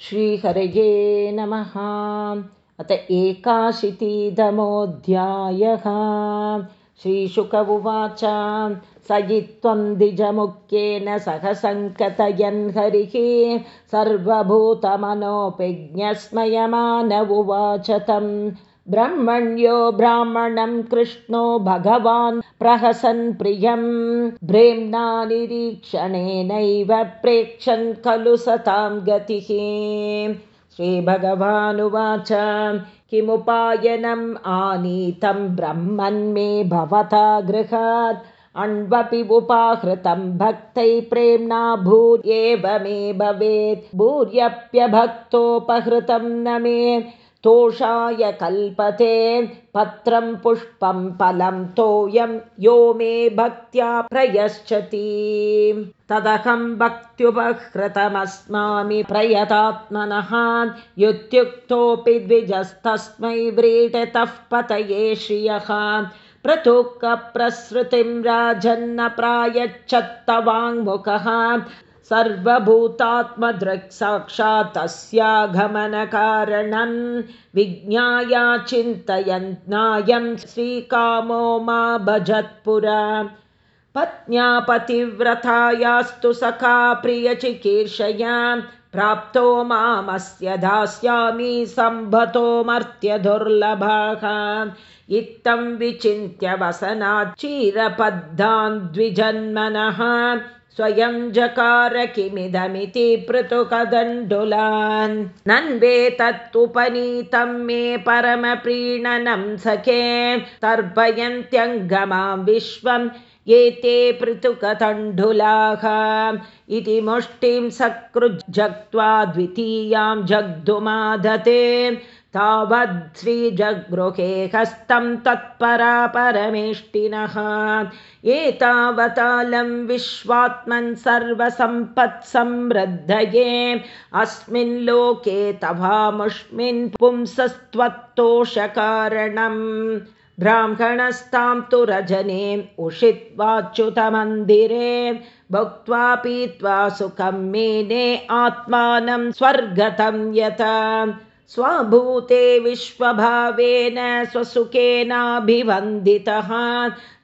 श्रीहरये नमः। अत एकाशीतितमोऽध्यायः। श्रीशुक उवाच स हि त्वं द्विजमुख्येन सह सङ्कतयन् हरिः। सर्वभूतमनोपिज्ञस्मयमान उवाच तम् ब्रह्मण्यो ब्राह्मणं कृष्णो भगवान् प्रहसन् प्रियं। प्रेम्णा निरीक्षणेनैव प्रेक्षन् खलु सतां गतिः। श्रीभगवानुवाच किमुपायनम् आनीतं ब्रह्मन् मे भवता गृहात्। अण्वपि उपाहृतं भक्तै प्रेम्णा भूर्येव मे भवेत्। भूर्यप्यभक्तोपहृतं न मे तोषाय कल्पते पत्रं पुष्पं फलं तोयं यो मे भक्त्या प्रयच्छति। तदहं भक्त्युपहृतमस्मामि प्रयतात्मनः युत्युक्तोऽपि द्विजस्तस्मै व्रीडतः पतये श्रियः प्रतुकप्रसृतिं राजन्न प्रायच्छत्तवाङ्मुखः तस्यागमनकारणं विज्ञाया चिन्तयन्नायं श्रीकामो मा भजत्पुरा पत्न्या पतिव्रतायास्तु सखा प्रियचिकीर्षया प्राप्तो मामस्य दास्यामि सम्भतो मर्त्यदुर्लभाः। इत्थं विचिन्त्य वसनाच्चीरपद्धान् द्विजन्मनः स्वयं जकार किमिदमिति पृथुकदण्डुलान्। नन्वेतत्तुपनीतं मे परमप्रीणनं सखे। तर्पयन्त्यङ्गमां विश्वम् एते पृथुकतण्डुलाः इति मुष्टिं सकृज्जक्त्वा द्वितीयां जग्धुमादते। तावद्श्रीजगृहे हस्तं तत्परा परमेष्टिनः एतावतालं विश्वात्मन् सर्वसम्पत्समृद्धये अस्मिन् लोके तवामुष्मिन् पुंसस्त्वत्तोषकारणम् ब्राह्मणस्तां तु रजने उषित्वाच्युतमन्दिरे भुक्त्वा पीत्वा सुखं मेने आत्मानं स्वर्गतं यत। स्वभूते विश्वभावेन स्वसुखेनाभिवन्दितः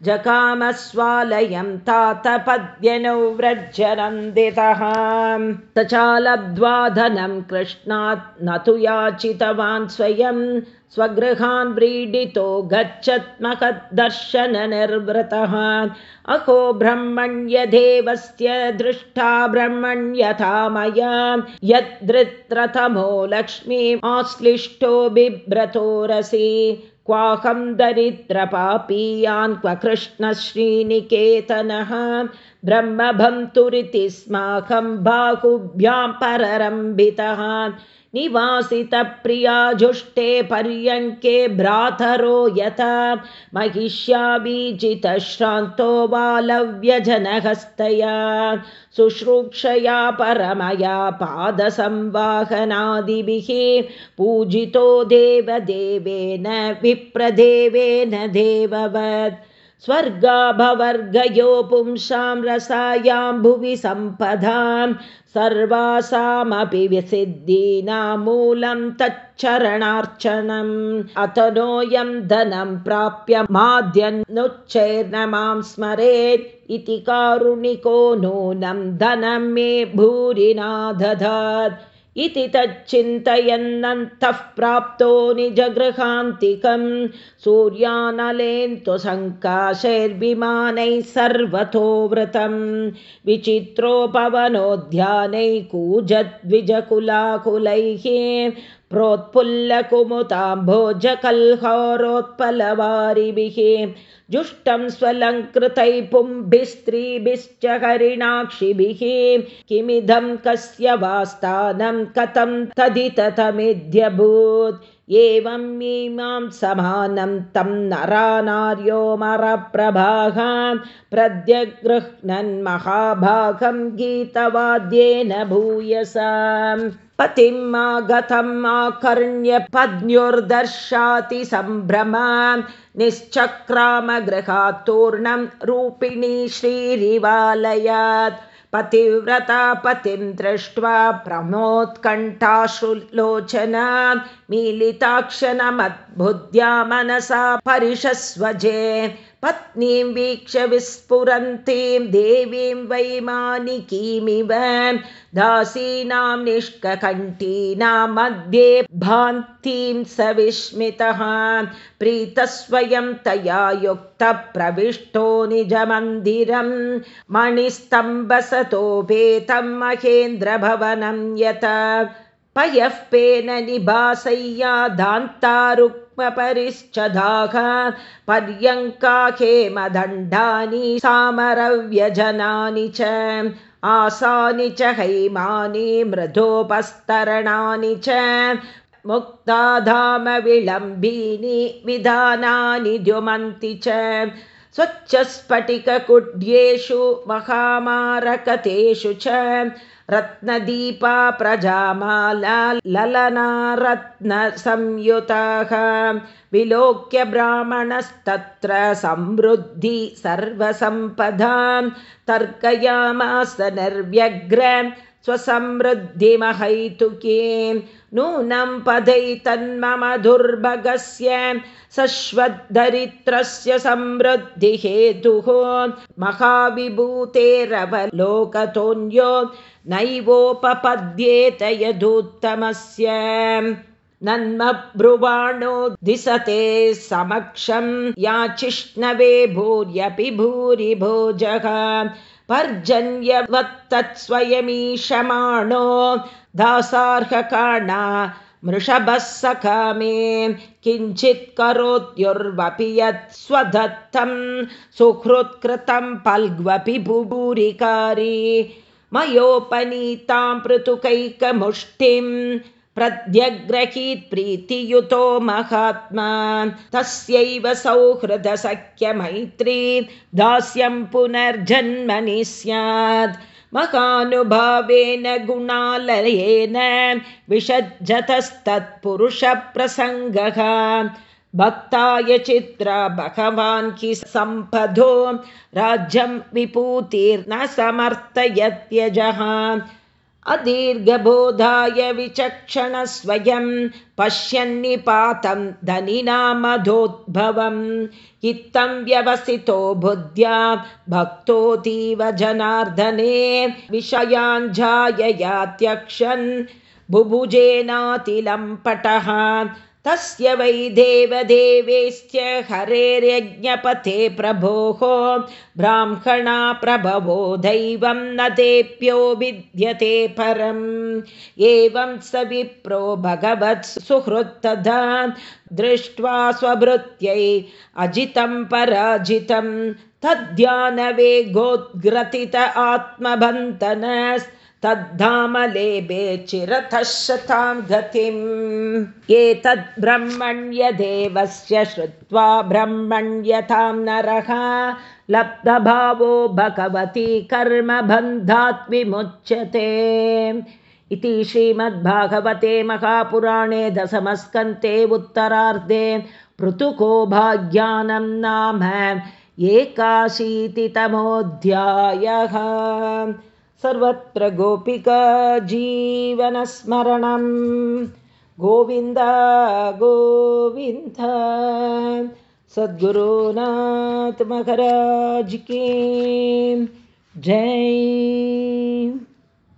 जकामस्वालयं तातपद्यनौ व्रजनन्दितः स चालब्ध्वाधनं कृष्णात् न तु याचितवान् स्वयं स्वगृहान् व्रीडितो गच्छत्मकदर्शननिर्वृतः अहो ब्रह्मण्यदेवस्य दृष्टा ब्रह्मण्यथा मया यद्रित्रतमो लक्ष्मीमाश्लिष्टो बिभ्रतो रसि क्वाहं दरिद्रपापीयान् क्व कृष्णश्रीनिकेतनः ब्रह्मभन्तुरिति स्माकं बाहुभ्यां पररम्भितः निवासितप्रिया जुष्टे पर्यङ्के भ्रातरो यथा। महिष्याबीजितश्रान्तो बालव्यजनहस्तया। शुश्रूक्षया परमया पादसंवाहनादिभिः पूजितो देवदेवेन विप्रदेवेन देववत् स्वर्गाभवर्गयो पुंसां रसायां भुवि सम्पदां सर्वासामपि विसिद्धीनां मूलं तच्चरणार्चनम् अतनोऽयं धनं प्राप्य माद्यन्नुच्चैर्न मां स्मरेत् इति कारुणिको नूनं धनं मे भूरिना दधात् इति तच्चिन्तयन्नन्तः प्राप्तो निजगृहान्तिकं। सूर्यानलेन्तु सङ्काशैर्विमानैः सर्वतो वृतं विचित्रोपवनोद्यानैः कूजद्विजकुलाकुलैः प्रोत्फुल्लकुमुताम्भोजकल्होरोत्पलवारिभिः जुष्टं स्वलङ्कृतै पुंभिस्त्रीभिश्च हरिणाक्षिभिः किमिदं कस्य वास्तानं कथं तदिततमिध्यभूत् एवं मीमां समानं तं नरानार्योमरप्रभाः प्रद्यगृह्णन् महाभागं गीतवाद्येन भूयसाम् पतिम् आगतम् आकर्ण्य पद्न्युर्दर्शाति सम्भ्रमा निश्चक्रामगृहात् तूर्णं रूपिणी श्रीरिवालयात्। पतिव्रता पतिं दृष्ट्वा प्रमोत्कण्ठाश्रुलोचना मीलिताक्षणमद्बुद्ध्या मनसा परिषस्वजे पत्नीं वीक्ष्य विस्फुरन्तीं देवीं वैमानिकीमिव दासीनां निष्ककण्ठीनां मध्ये भान्तीं स विस्मितः प्रीतस्वयं तया युक्तप्रविष्टो निजमन्दिरं। मणिस्तम्भसतोपेतं महेन्द्रभवनं यत। पयः पेन निभासय्या दान्तारुक्मपरिश्चदाः पर्यङ्का हेमदण्डानि सामरव्यजनानि च आसानि च हैमानि मृदोपस्तरणानि च मुक्ताधामविलम्बीनि विधानानि द्युमन्ति च स्वच्छस्फटिककुड्येषु महामारकतेषु च रत्नदीपा प्रजामाला ललना रत्नसंयुताः विलोक्य ब्राह्मणस्तत्र समृद्धि सर्वसम्पदा तर्कयामास निर्व्यग्र स्वसमृद्धिमहैतुके नूनं पदैतन्मम दुर्भगस्य सश्वद्धरित्रस्य समृद्धिहेतुः महाविभूतेरवलोकतोऽन्यो नैवोपपद्येत यदुत्तमस्य नन्मब्रुवाणो दिशते समक्षं याचिष्णवे भूर्यपि भूरि भोजः पर्जन्यवत्तत्स्वयमीशमाणो दासार्हकाणा मृषभः सकामे किञ्चित् करोत्युर्वपि यत् स्वदत्तं सुहृत्कृतं पल्ग्वपि भूरिकारी मयोपनीतां पृथुकैकमुष्टिं प्रत्यग्रहीत् प्रीतियुतो महात्मा तस्यैव सौहृदसख्यमैत्री दास्यं पुनर्जन्मनि स्यात्। महानुभावेन गुणालयेन विषज्जतस्तत्पुरुषप्रसङ्गः। भक्ताय चित्र भगवान् कि सम्पदो राज्यं विपूतिर्न समर्थयत्यजः अदीर्घबोधाय विचक्षणस्वयं पश्यन्निपातं धनिनामधोद्भवम् इत्थं व्यवसितो बुद्ध्या भक्तोऽतीव जनार्दने विषयाञ्जाययात्यक्षन् बुभुजेनातिलं पटः तस्य वै देवदेवेश्च हरेर्यज्ञपथे प्रभोः ब्राह्मणा प्रभवो दैवं न तेऽप्यो विद्यते परम्। एवं स विप्रो भगवत् सुहृत्तदा। दृष्ट्वा स्वभृत्यै अजितं पराजितं तद्ध्यानवेगोद्ग्रथित आत्मबन्धनस् तद्धामलेभे चिरतः शतां गतिम्। एतद् ब्रह्मण्यदेवस्य श्रुत्वा ब्रह्मण्यतां नरः। लब्धभावो भगवती कर्मबन्धात् विमुच्यते। इति श्रीमद्भागवते महापुराणे दशमस्कन्ते उत्तरार्धे पृथुको भाग्यानं नाम एकाशीतितमोऽध्यायः सर्वत्र गोपिका जीवनस्मरणं गोविन्द गोविन्द। सद्गुरुनाथ की। जय